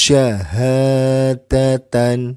syahadatan.